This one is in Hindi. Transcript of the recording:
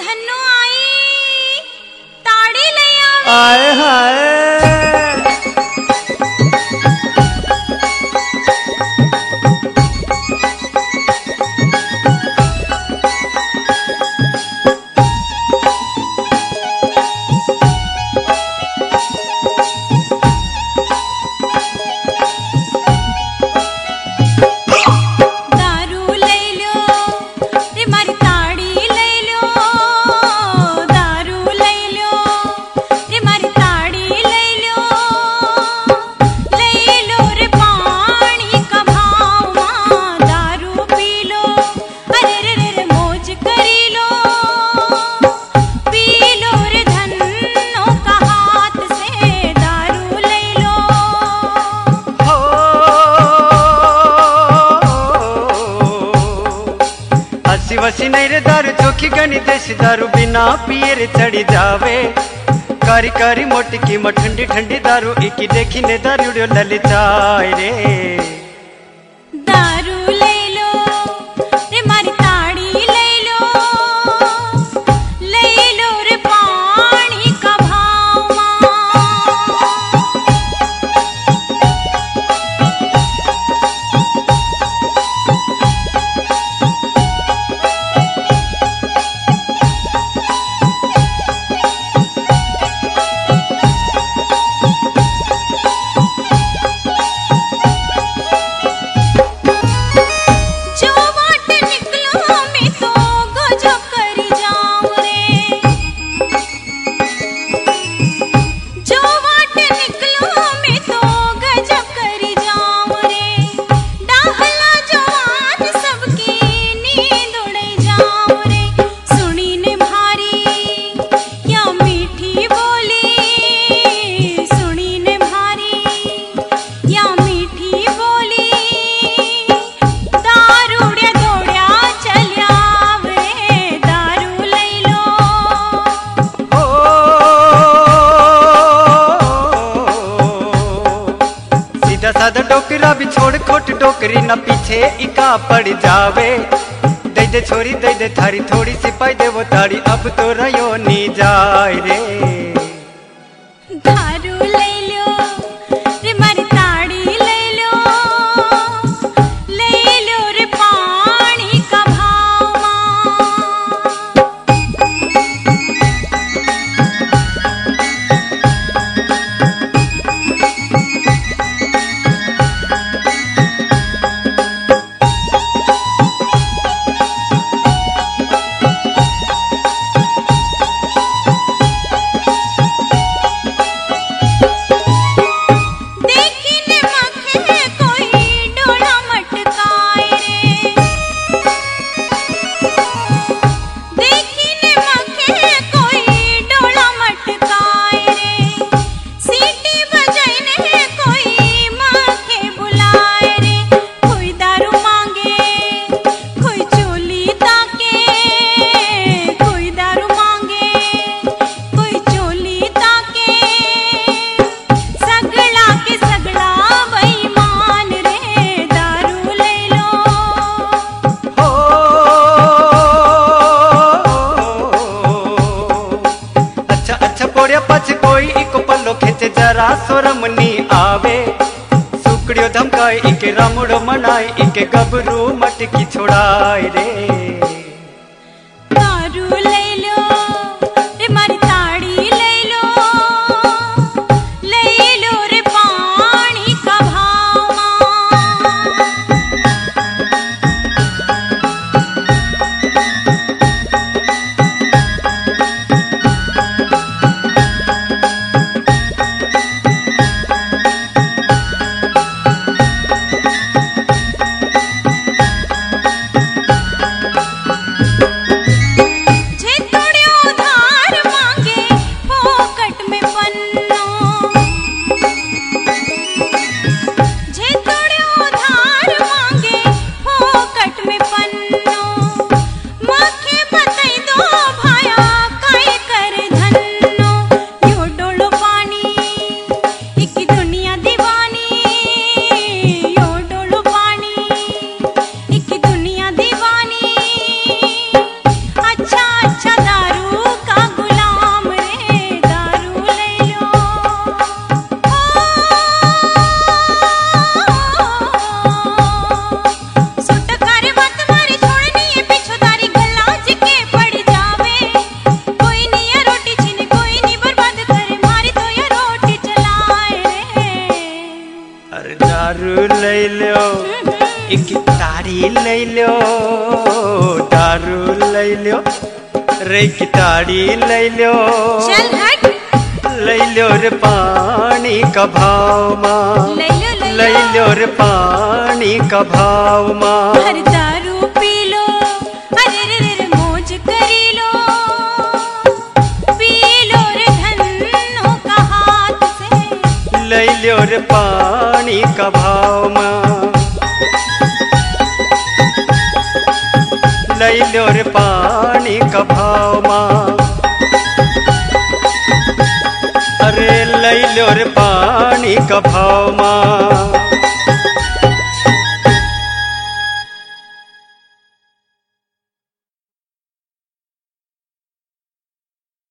ਧਨੋ ਆਈ ਤਾੜੇ ਲੈ ਆਵੇ। ਆਏ ਹਾਏ। सिनेर दारू चोखी गनी देसी दारू बिना पिए चढ़ी जावे। कारी कारी मोटी की ठंडी ठंडी दारू, इकी देखी ने दारू ललचाए रे। छोकरा भी छोड़ खोट डोकरी न पीछे इका पड़ जावे दे दे छोरी दे दे थारी थोड़ी सी पाई दे वो ताड़ी अब तो रयो नी जाए रे दारू रमनी आवे। सुकड़ियो धमकाए इके रामुड़ो मनाई इके गबरू मटकी छोड़ाए रे। एक तारी ले लो दारू ले लो रे की तारी ले लो। चल हट। ले लो रे पानी का भाव माँ। ले लो। रे पानी का भाव माँ। दारू पी लो अरे रे रे रे मौज करी लो। पी लो रे धन्नो का हाथ से। ले लो रे पानी का भाव माँ। ले लो रे पानी का भाव अरे लोर पानी का भाव माँ।